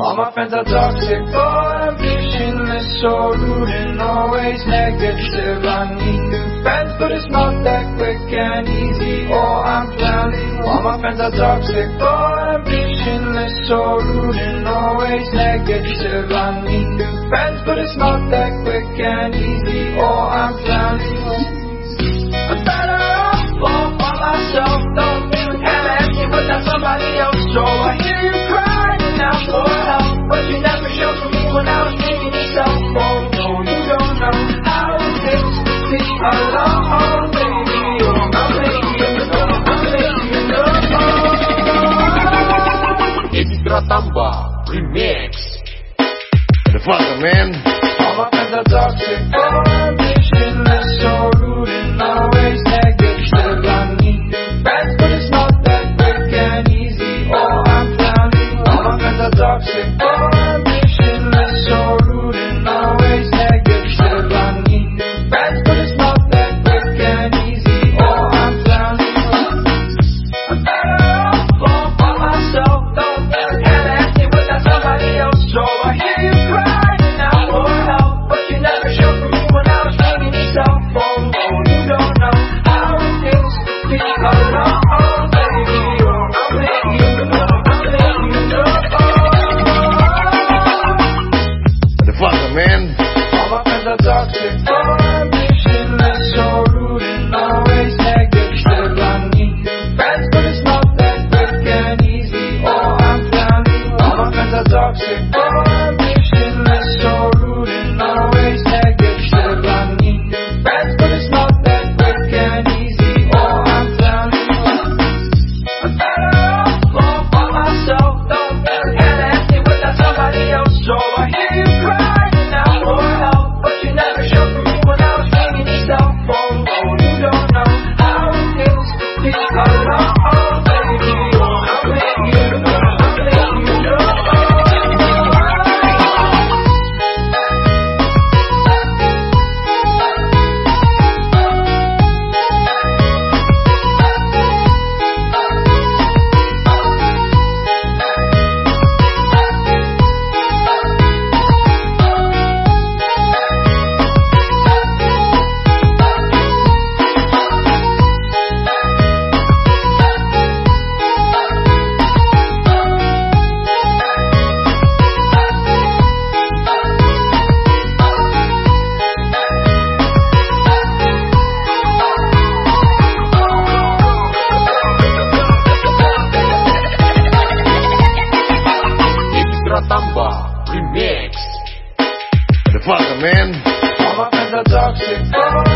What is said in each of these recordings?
All my friends are toxic, boy, I'm pushing this so rude and always negative. I need new friends, but it's not that quick and easy. or I'm planning, all my friends are toxic, boy, I'm pushing this so rude and always negative. I need new friends, but it's not that quick and easy. or I'm planning. Tampa Remix. The fucker, man. I'm up in the dark shit. motherfucker, man.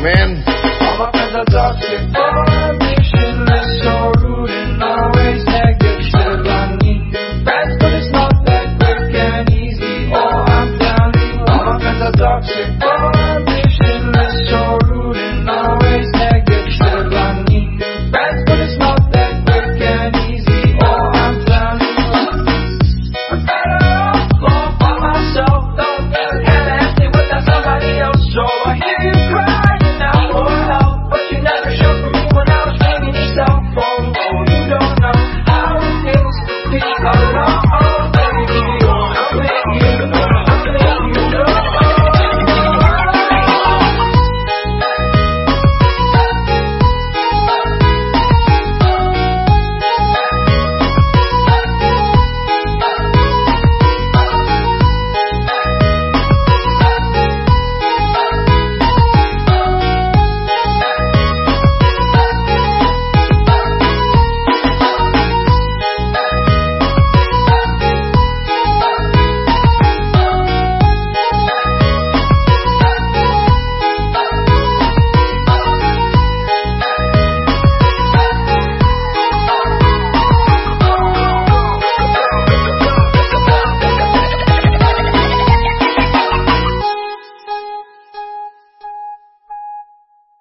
Amen.